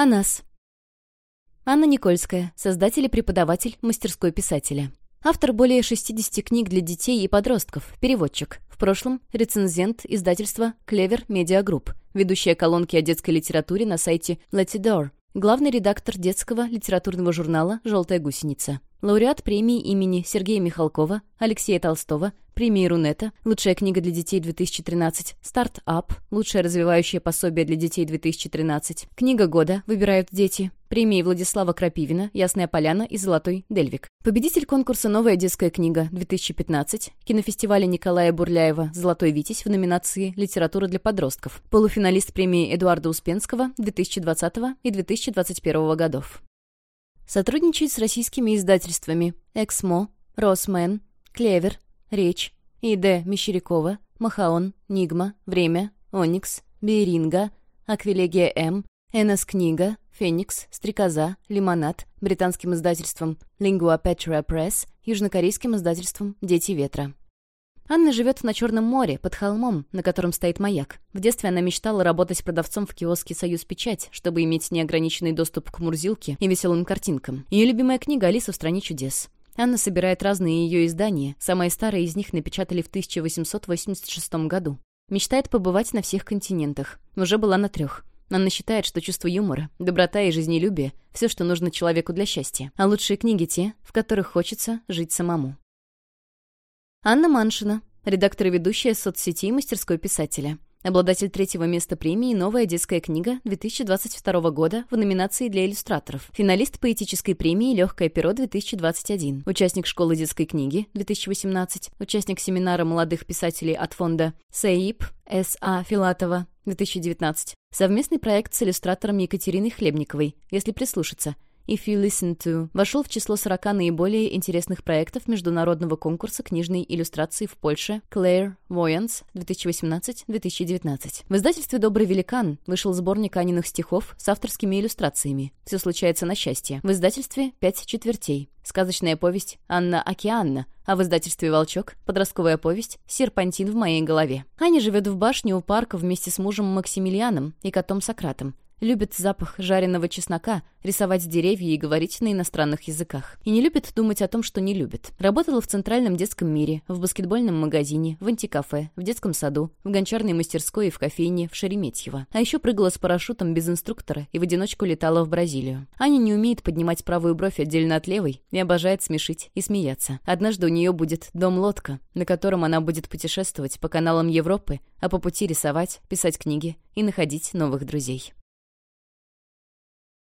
О нас. Анна Никольская, создатель и преподаватель мастерской писателя. Автор более 60 книг для детей и подростков, переводчик. В прошлом рецензент издательства «Клевер Медиа Групп», ведущая колонки о детской литературе на сайте Letidor, главный редактор детского литературного журнала «Желтая гусеница». Лауреат премии имени Сергея Михалкова, Алексея Толстого, премии Рунета, лучшая книга для детей 2013, Старт-ап, лучшее развивающее пособие для детей 2013, книга года «Выбирают дети», премии Владислава Крапивина, Ясная Поляна и Золотой Дельвик. Победитель конкурса «Новая детская книга» 2015, кинофестиваля Николая Бурляева «Золотой Витязь» в номинации «Литература для подростков», полуфиналист премии Эдуарда Успенского 2020 и 2021 годов. Сотрудничает с российскими издательствами «Эксмо», «Росмен», «Клевер», «Речь», И.Д. Мещерякова, «Махаон», «Нигма», «Время», «Оникс», «Беринга», «Аквилегия М», «Энос Книга», «Феникс», «Стрекоза», «Лимонад», британским издательством «Lingua Petra Press», южнокорейским издательством «Дети ветра». Анна живет на Черном море, под холмом, на котором стоит маяк. В детстве она мечтала работать продавцом в киоске «Союз Печать», чтобы иметь неограниченный доступ к мурзилке и веселым картинкам. Ее любимая книга «Алиса в стране чудес». Анна собирает разные ее издания, самые старые из них напечатали в 1886 году. Мечтает побывать на всех континентах. Уже была на трех. Анна считает, что чувство юмора, доброта и жизнелюбие — все, что нужно человеку для счастья. А лучшие книги те, в которых хочется жить самому. Анна Маншина, редактор и ведущая соцсети мастерской писателя. Обладатель третьего места премии «Новая детская книга» 2022 года в номинации для иллюстраторов. Финалист поэтической премии «Легкое перо-2021». Участник школы детской книги 2018. Участник семинара молодых писателей от фонда СЭИП С.А. Филатова 2019. Совместный проект с иллюстратором Екатериной Хлебниковой, если прислушаться – If You Listen To вошел в число 40 наиболее интересных проектов международного конкурса книжной иллюстрации в Польше Claire Voyance 2018-2019. В издательстве «Добрый великан» вышел сборник Аниных стихов с авторскими иллюстрациями «Все случается на счастье». В издательстве «Пять четвертей». Сказочная повесть «Анна Океанна», а в издательстве «Волчок» подростковая повесть «Серпантин в моей голове». Аня живет в башне у парка вместе с мужем Максимилианом и котом Сократом. Любит запах жареного чеснока, рисовать деревья и говорить на иностранных языках. И не любит думать о том, что не любит. Работала в Центральном детском мире, в баскетбольном магазине, в антикафе, в детском саду, в гончарной мастерской и в кофейне в Шереметьево. А еще прыгала с парашютом без инструктора и в одиночку летала в Бразилию. Аня не умеет поднимать правую бровь отдельно от левой и обожает смешить и смеяться. Однажды у нее будет дом-лодка, на котором она будет путешествовать по каналам Европы, а по пути рисовать, писать книги и находить новых друзей.